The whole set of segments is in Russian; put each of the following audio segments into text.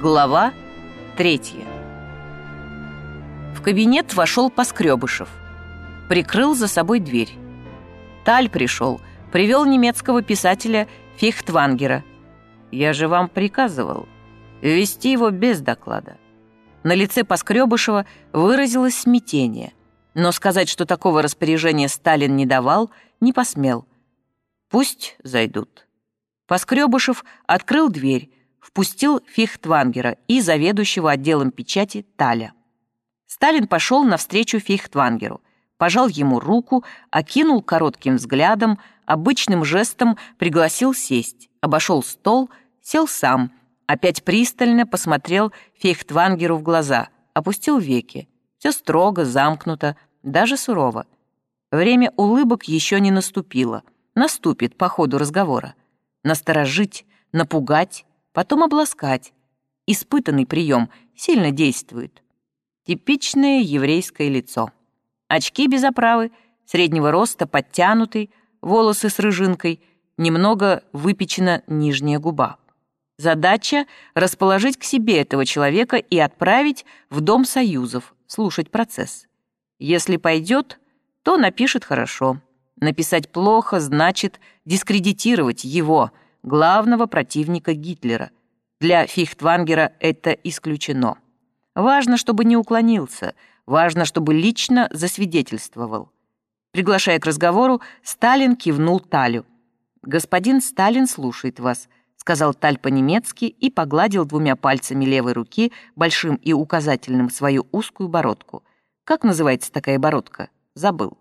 Глава третья. В кабинет вошел Поскребышев. Прикрыл за собой дверь. Таль пришел, привел немецкого писателя Фихтвангера. «Я же вам приказывал ввести его без доклада». На лице Поскребышева выразилось смятение, но сказать, что такого распоряжения Сталин не давал, не посмел. «Пусть зайдут». Поскребышев открыл дверь, впустил Фихтвангера и заведующего отделом печати Таля. Сталин пошел навстречу Фихтвангеру, пожал ему руку, окинул коротким взглядом, обычным жестом пригласил сесть, обошел стол, сел сам, опять пристально посмотрел Фихтвангеру в глаза, опустил веки. Все строго, замкнуто, даже сурово. Время улыбок еще не наступило. Наступит по ходу разговора. Насторожить, напугать, потом обласкать. Испытанный прием сильно действует. Типичное еврейское лицо. Очки без оправы, среднего роста, подтянутый, волосы с рыжинкой, немного выпечена нижняя губа. Задача — расположить к себе этого человека и отправить в Дом Союзов, слушать процесс. Если пойдет, то напишет хорошо. Написать плохо значит дискредитировать его — главного противника Гитлера. Для Фихтвангера это исключено. Важно, чтобы не уклонился, важно, чтобы лично засвидетельствовал. Приглашая к разговору, Сталин кивнул Талю. «Господин Сталин слушает вас», — сказал Таль по-немецки и погладил двумя пальцами левой руки, большим и указательным, свою узкую бородку. «Как называется такая бородка?» «Забыл».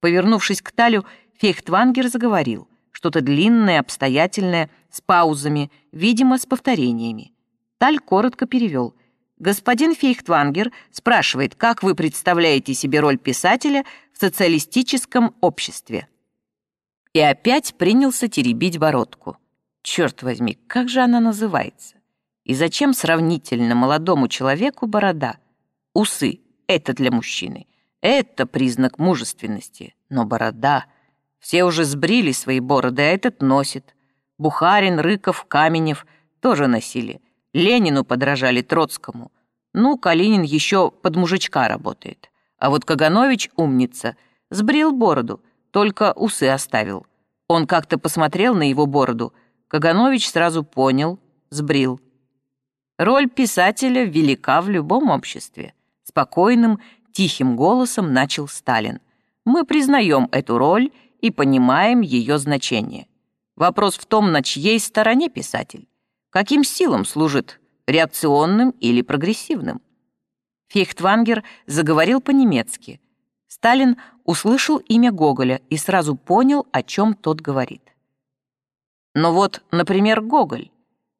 Повернувшись к Талю, Фейхтвангер заговорил что-то длинное, обстоятельное, с паузами, видимо, с повторениями. Таль коротко перевел. «Господин Фейхтвангер спрашивает, как вы представляете себе роль писателя в социалистическом обществе?» И опять принялся теребить бородку. Черт возьми, как же она называется? И зачем сравнительно молодому человеку борода? Усы — это для мужчины. Это признак мужественности. Но борода... Все уже сбрили свои бороды, а этот носит. Бухарин, Рыков, Каменев тоже носили. Ленину подражали Троцкому. Ну, Калинин еще под мужичка работает. А вот Каганович умница. Сбрил бороду, только усы оставил. Он как-то посмотрел на его бороду. Каганович сразу понял, сбрил. Роль писателя велика в любом обществе. Спокойным, тихим голосом начал Сталин. Мы признаем эту роль и понимаем ее значение. Вопрос в том, на чьей стороне писатель, каким силам служит, реакционным или прогрессивным. Фейхтвангер заговорил по-немецки. Сталин услышал имя Гоголя и сразу понял, о чем тот говорит. Но вот, например, Гоголь.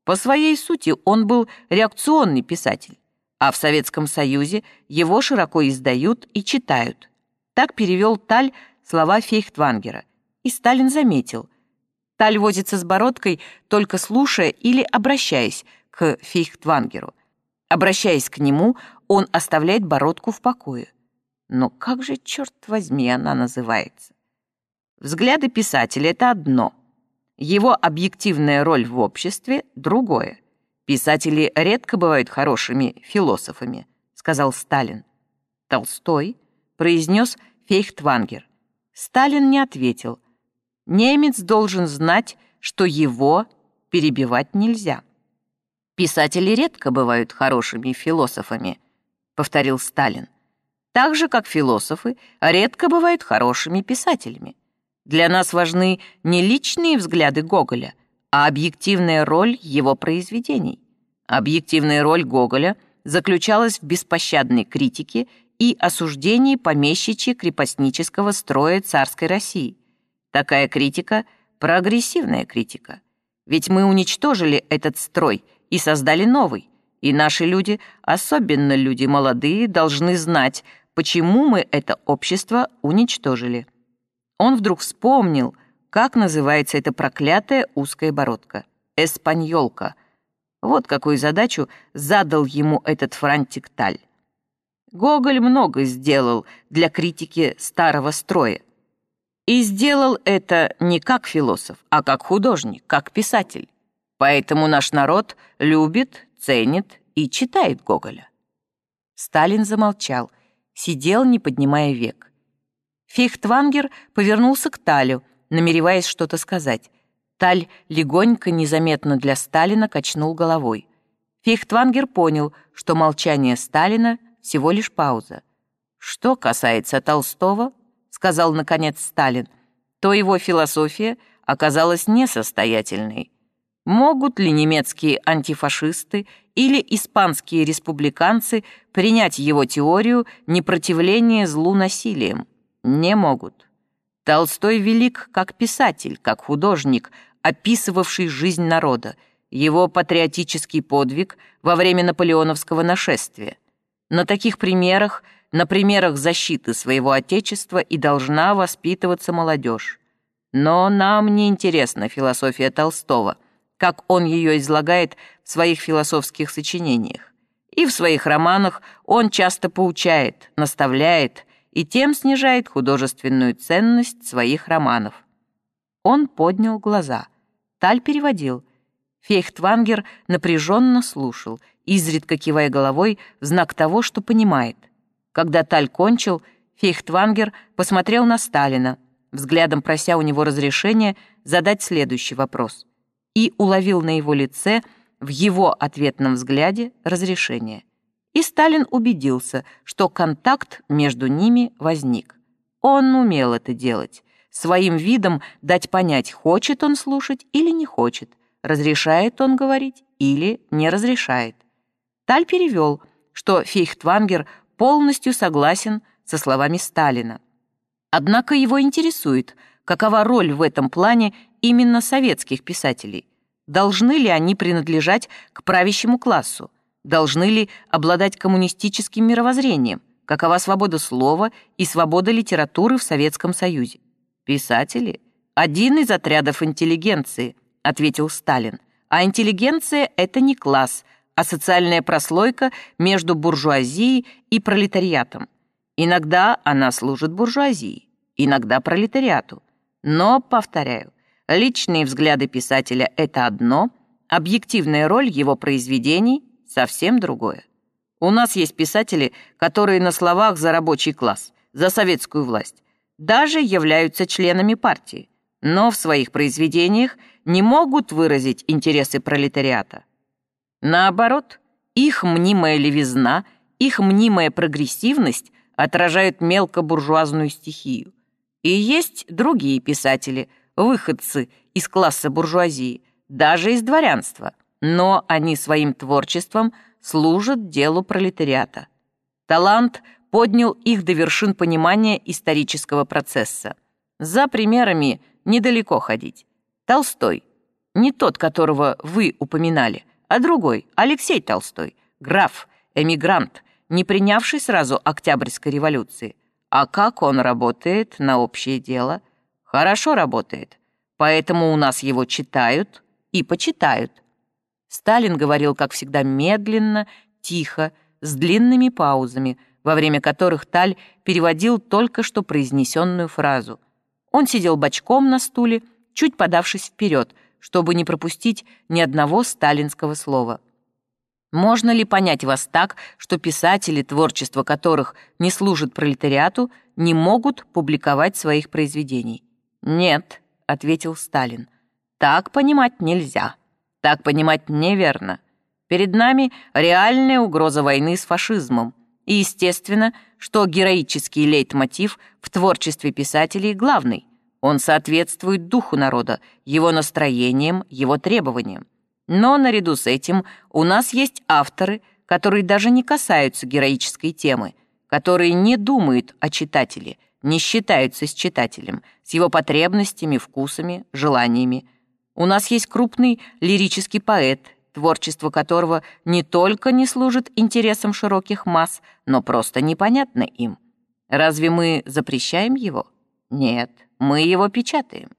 По своей сути он был реакционный писатель, а в Советском Союзе его широко издают и читают. Так перевел Таль слова Фейхтвангера, и Сталин заметил. Таль возится с бородкой, только слушая или обращаясь к Фейхтвангеру. Обращаясь к нему, он оставляет бородку в покое. Но как же, черт возьми, она называется? Взгляды писателя — это одно. Его объективная роль в обществе — другое. Писатели редко бывают хорошими философами, сказал Сталин. Толстой произнес Фейхтвангер. Сталин не ответил. Немец должен знать, что его перебивать нельзя. Писатели редко бывают хорошими философами, повторил Сталин. Так же, как философы редко бывают хорошими писателями. Для нас важны не личные взгляды Гоголя, а объективная роль его произведений. Объективная роль Гоголя заключалась в беспощадной критике и осуждении помещичьи-крепостнического строя царской России. Такая критика — прогрессивная критика. Ведь мы уничтожили этот строй и создали новый, и наши люди, особенно люди молодые, должны знать, почему мы это общество уничтожили. Он вдруг вспомнил, как называется эта проклятая узкая бородка — эспаньолка. Вот какую задачу задал ему этот Франтик Таль. Гоголь много сделал для критики старого строя. И сделал это не как философ, а как художник, как писатель. Поэтому наш народ любит, ценит и читает Гоголя. Сталин замолчал, сидел, не поднимая век. Фихтвангер повернулся к Талю, намереваясь что-то сказать. Таль легонько, незаметно для Сталина качнул головой. Фихтвангер понял, что молчание Сталина — всего лишь пауза. «Что касается Толстого», — сказал наконец Сталин, то его философия оказалась несостоятельной. Могут ли немецкие антифашисты или испанские республиканцы принять его теорию непротивления злу насилием? Не могут. Толстой велик как писатель, как художник, описывавший жизнь народа, его патриотический подвиг во время наполеоновского нашествия. На таких примерах, на примерах защиты своего Отечества и должна воспитываться молодежь. Но нам не интересна философия Толстого, как он ее излагает в своих философских сочинениях. И в своих романах он часто поучает, наставляет и тем снижает художественную ценность своих романов. Он поднял глаза. Таль переводил. Фейхтвангер напряженно слушал, изредка кивая головой в знак того, что понимает. Когда Таль кончил, Фейхтвангер посмотрел на Сталина, взглядом прося у него разрешения задать следующий вопрос, и уловил на его лице в его ответном взгляде разрешение — и Сталин убедился, что контакт между ними возник. Он умел это делать, своим видом дать понять, хочет он слушать или не хочет, разрешает он говорить или не разрешает. Таль перевел, что Фейхтвангер полностью согласен со словами Сталина. Однако его интересует, какова роль в этом плане именно советских писателей. Должны ли они принадлежать к правящему классу? должны ли обладать коммунистическим мировоззрением, какова свобода слова и свобода литературы в Советском Союзе. «Писатели — один из отрядов интеллигенции», — ответил Сталин. «А интеллигенция — это не класс, а социальная прослойка между буржуазией и пролетариатом. Иногда она служит буржуазии, иногда пролетариату. Но, повторяю, личные взгляды писателя — это одно, объективная роль его произведений — совсем другое. У нас есть писатели, которые на словах за рабочий класс, за советскую власть, даже являются членами партии, но в своих произведениях не могут выразить интересы пролетариата. Наоборот, их мнимая левизна, их мнимая прогрессивность отражают мелкобуржуазную стихию. И есть другие писатели, выходцы из класса буржуазии, даже из дворянства – но они своим творчеством служат делу пролетариата. Талант поднял их до вершин понимания исторического процесса. За примерами недалеко ходить. Толстой, не тот, которого вы упоминали, а другой, Алексей Толстой, граф, эмигрант, не принявший сразу Октябрьской революции. А как он работает на общее дело? Хорошо работает. Поэтому у нас его читают и почитают. Сталин говорил, как всегда, медленно, тихо, с длинными паузами, во время которых Таль переводил только что произнесенную фразу. Он сидел бочком на стуле, чуть подавшись вперед, чтобы не пропустить ни одного сталинского слова. Можно ли понять вас так, что писатели, творчество которых не служит пролетариату, не могут публиковать своих произведений? «Нет», — ответил Сталин, — «так понимать нельзя». Так понимать неверно. Перед нами реальная угроза войны с фашизмом. И естественно, что героический лейтмотив в творчестве писателей главный. Он соответствует духу народа, его настроениям, его требованиям. Но наряду с этим у нас есть авторы, которые даже не касаются героической темы, которые не думают о читателе, не считаются с читателем, с его потребностями, вкусами, желаниями, у нас есть крупный лирический поэт, творчество которого не только не служит интересам широких масс, но просто непонятно им. Разве мы запрещаем его? Нет, мы его печатаем.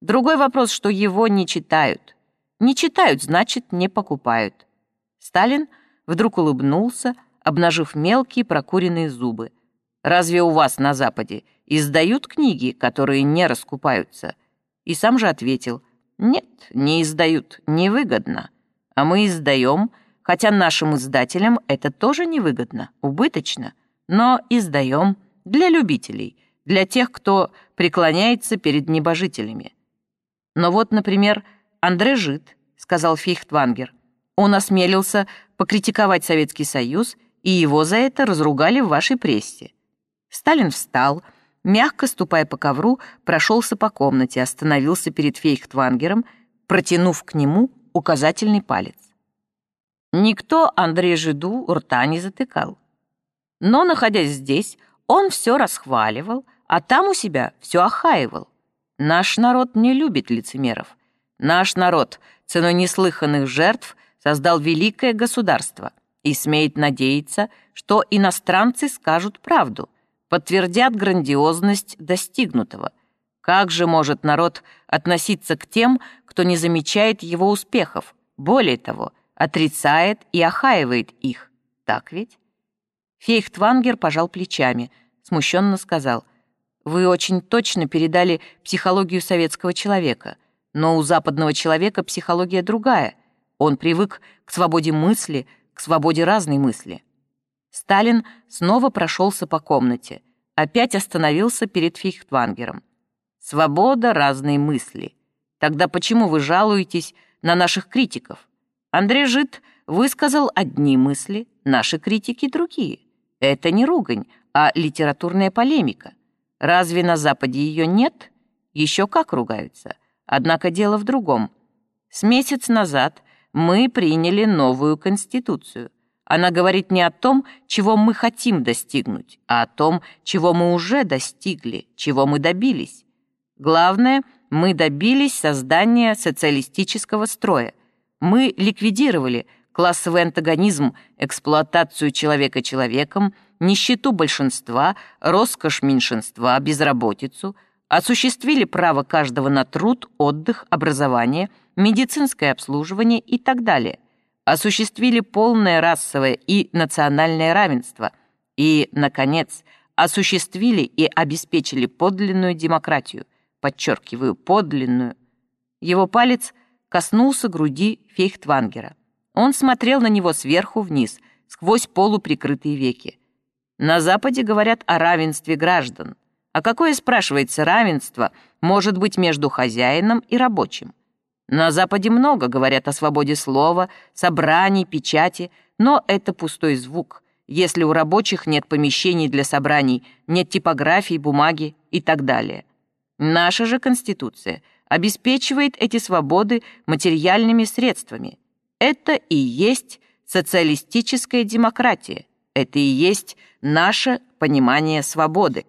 Другой вопрос, что его не читают. Не читают, значит, не покупают. Сталин вдруг улыбнулся, обнажив мелкие прокуренные зубы. «Разве у вас на Западе издают книги, которые не раскупаются?» И сам же ответил – нет, не издают, невыгодно. А мы издаем, хотя нашим издателям это тоже невыгодно, убыточно, но издаем для любителей, для тех, кто преклоняется перед небожителями. Но вот, например, Андре Жид, сказал Фейхтвангер, он осмелился покритиковать Советский Союз, и его за это разругали в вашей прессе. Сталин встал, мягко ступая по ковру, прошелся по комнате, остановился перед Фейхтвангером, протянув к нему указательный палец. Никто Андрея Жиду рта не затыкал. Но, находясь здесь, он все расхваливал, а там у себя все охаивал. Наш народ не любит лицемеров. Наш народ ценой неслыханных жертв создал великое государство и смеет надеяться, что иностранцы скажут правду, подтвердят грандиозность достигнутого. Как же может народ относиться к тем, кто не замечает его успехов, более того, отрицает и охаивает их? Так ведь? Фейхтвангер пожал плечами, смущенно сказал, «Вы очень точно передали психологию советского человека, но у западного человека психология другая. Он привык к свободе мысли, к свободе разной мысли». Сталин снова прошелся по комнате, опять остановился перед Фейхтвангером. «Свобода разной мысли. Тогда почему вы жалуетесь на наших критиков? Андрей Жид высказал одни мысли, наши критики — другие. Это не ругань, а литературная полемика. Разве на Западе ее нет? Еще как ругаются. Однако дело в другом. С месяц назад мы приняли новую конституцию. Она говорит не о том, чего мы хотим достигнуть, а о том, чего мы уже достигли, чего мы добились. Главное, мы добились создания социалистического строя. Мы ликвидировали классовый антагонизм, эксплуатацию человека человеком, нищету большинства, роскошь меньшинства, безработицу, осуществили право каждого на труд, отдых, образование, медицинское обслуживание и так далее, осуществили полное расовое и национальное равенство и, наконец, осуществили и обеспечили подлинную демократию, подчеркиваю, подлинную. Его палец коснулся груди Фейхтвангера. Он смотрел на него сверху вниз, сквозь полуприкрытые веки. На Западе говорят о равенстве граждан. А какое, спрашивается, равенство может быть между хозяином и рабочим? На Западе много говорят о свободе слова, собраний, печати, но это пустой звук, если у рабочих нет помещений для собраний, нет типографий, бумаги и так далее. Наша же Конституция обеспечивает эти свободы материальными средствами, это и есть социалистическая демократия. Это и есть наше понимание свободы.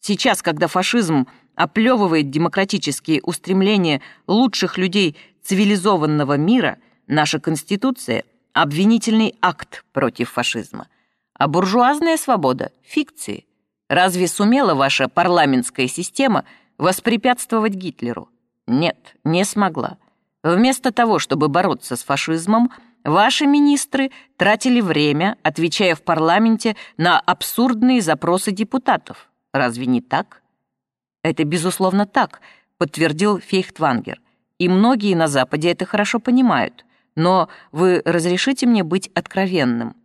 Сейчас, когда фашизм оплевывает демократические устремления лучших людей цивилизованного мира, наша Конституция — обвинительный акт против фашизма. А буржуазная свобода — фикции. Разве сумела ваша парламентская система воспрепятствовать Гитлеру? Нет, не смогла. Вместо того, чтобы бороться с фашизмом, ваши министры тратили время, отвечая в парламенте на абсурдные запросы депутатов. Разве не так? Это, безусловно, так, подтвердил Фейхтвангер. И многие на Западе это хорошо понимают. Но вы разрешите мне быть откровенным.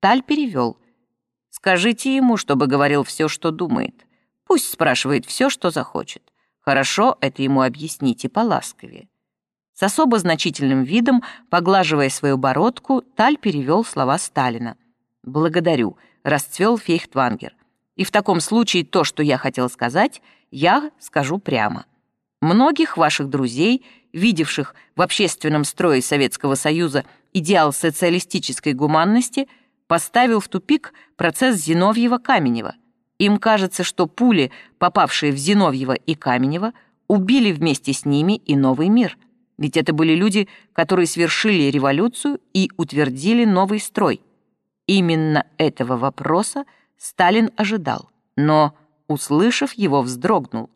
Таль перевел. Скажите ему, чтобы говорил все, что думает. Пусть спрашивает все, что захочет. Хорошо это ему объясните поласковее. С особо значительным видом, поглаживая свою бородку, Таль перевел слова Сталина. «Благодарю», — расцвел Фейхтвангер. «И в таком случае то, что я хотел сказать, я скажу прямо. Многих ваших друзей, видевших в общественном строе Советского Союза идеал социалистической гуманности, поставил в тупик процесс Зиновьева-Каменева. Им кажется, что пули, попавшие в Зиновьева и Каменева, убили вместе с ними и новый мир — ведь это были люди, которые свершили революцию и утвердили новый строй. Именно этого вопроса Сталин ожидал, но, услышав его, вздрогнул.